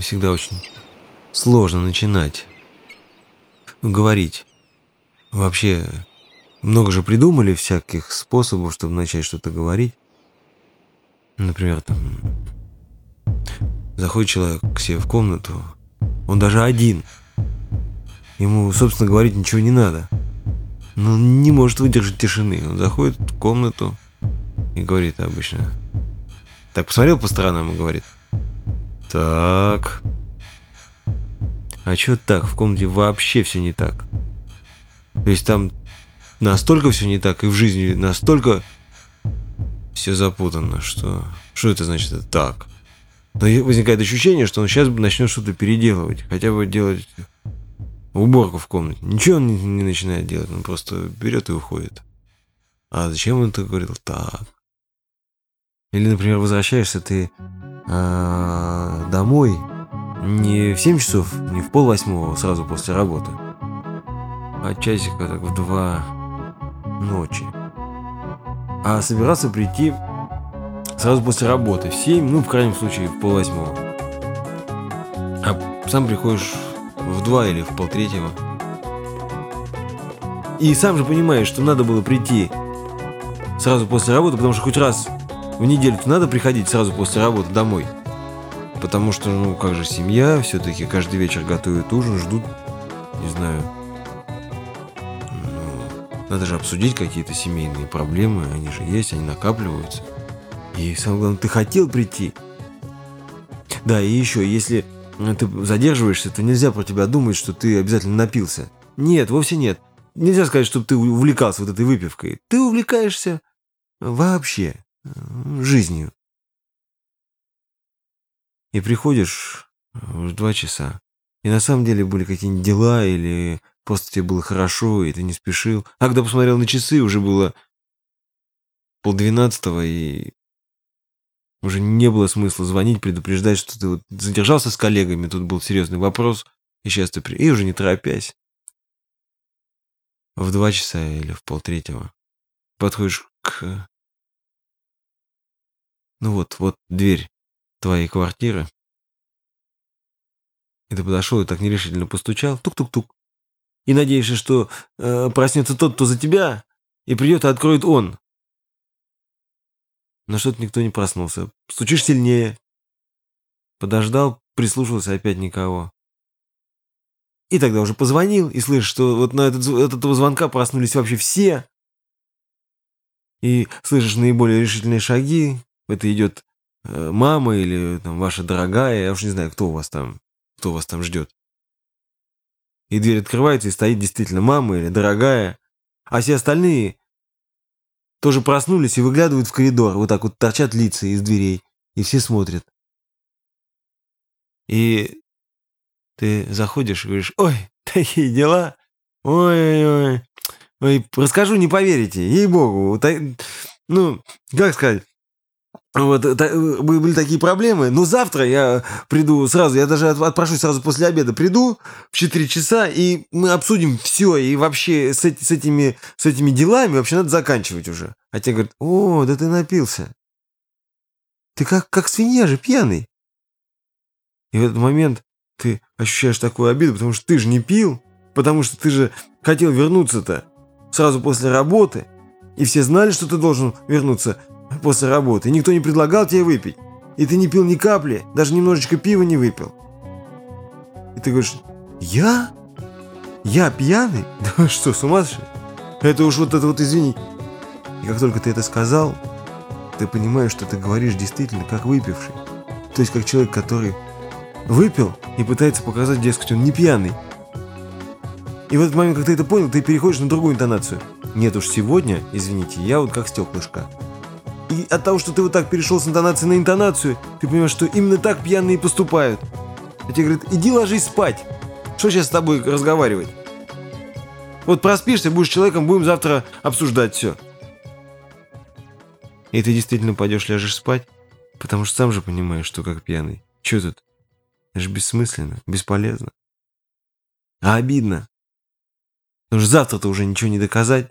всегда очень сложно начинать говорить. Вообще, много же придумали всяких способов, чтобы начать что-то говорить. Например, там заходит человек к себе в комнату, он даже один. Ему, собственно, говорить ничего не надо. Но он не может выдержать тишины. Он заходит в комнату и говорит обычно. Так, посмотрел по сторонам и говорит. Так. А что так? В комнате вообще все не так. То есть там настолько все не так, и в жизни настолько все запутано, что... Что это значит это так? Но возникает ощущение, что он сейчас начнет что-то переделывать. Хотя бы делать уборку в комнате. Ничего он не, не начинает делать, он просто берет и уходит. А зачем он это говорил? Так. Или, например, возвращаешься ты э, домой не в 7 часов, не в пол восьмого, сразу после работы, а часика так в два ночи. А собираться прийти сразу после работы в 7, ну, в крайнем случае, в пол восьмого. А сам приходишь в два или в пол третьего. И сам же понимаешь, что надо было прийти сразу после работы, потому что хоть раз в неделю надо приходить сразу после работы домой. Потому что, ну, как же семья, все-таки каждый вечер готовят ужин, ждут, не знаю, ну, надо же обсудить какие-то семейные проблемы, они же есть, они накапливаются. И самое главное, ты хотел прийти. Да, и еще, если ты задерживаешься, то нельзя про тебя думать, что ты обязательно напился. Нет, вовсе нет. Нельзя сказать, чтобы ты увлекался вот этой выпивкой. Ты увлекаешься вообще жизнью. И приходишь в два часа. И на самом деле были какие-нибудь дела, или просто тебе было хорошо, и ты не спешил. А когда посмотрел на часы, уже было полдвенадцатого, и уже не было смысла звонить, предупреждать, что ты вот задержался с коллегами, тут был серьезный вопрос, и сейчас ты... И уже не торопясь. В два часа или в полтретьего подходишь к... Ну вот, вот дверь твоей квартиры. И ты подошел и так нерешительно постучал. Тук-тук-тук. И надеешься, что э, проснется тот, кто за тебя, и придет и откроет он. Но что-то никто не проснулся. Стучишь сильнее. Подождал, прислушался, опять никого. И тогда уже позвонил, и слышишь, что вот на этот, от этого звонка проснулись вообще все. И слышишь наиболее решительные шаги. Это идет э, мама или там, ваша дорогая. Я уж не знаю, кто у вас там, кто вас там ждет. И дверь открывается, и стоит действительно мама или дорогая. А все остальные тоже проснулись и выглядывают в коридор. Вот так вот торчат лица из дверей. И все смотрят. И ты заходишь и говоришь, ой, такие дела. Ой-ой-ой. Ой, расскажу, не поверите. Ей-богу. Ну, как сказать. Вот, были такие проблемы. Но завтра я приду сразу, я даже отпрошусь сразу после обеда. Приду в 4 часа, и мы обсудим все. И вообще с, с, этими, с этими делами вообще надо заканчивать уже. А те говорят, о, да ты напился. Ты как, как свинья же, пьяный. И в этот момент ты ощущаешь такую обиду, потому что ты же не пил, потому что ты же хотел вернуться-то сразу после работы, и все знали, что ты должен вернуться после работы, никто не предлагал тебе выпить. И ты не пил ни капли, даже немножечко пива не выпил. И ты говоришь, я? Я пьяный? Да что, с ума сошли? Это уж вот это вот, извини. И как только ты это сказал, ты понимаешь, что ты говоришь действительно как выпивший. То есть как человек, который выпил и пытается показать, дескать, он не пьяный. И в этот момент, когда ты это понял, ты переходишь на другую интонацию. Нет уж, сегодня, извините, я вот как стеклышко. И от того, что ты вот так перешел с интонации на интонацию, ты понимаешь, что именно так пьяные поступают. А тебе говорят, иди ложись спать. Что сейчас с тобой разговаривать? Вот проспишься, будешь человеком, будем завтра обсуждать все. И ты действительно пойдешь ляжешь спать, потому что сам же понимаешь, что как пьяный. Че тут? Это же бессмысленно, бесполезно. А обидно. Потому что завтра-то уже ничего не доказать.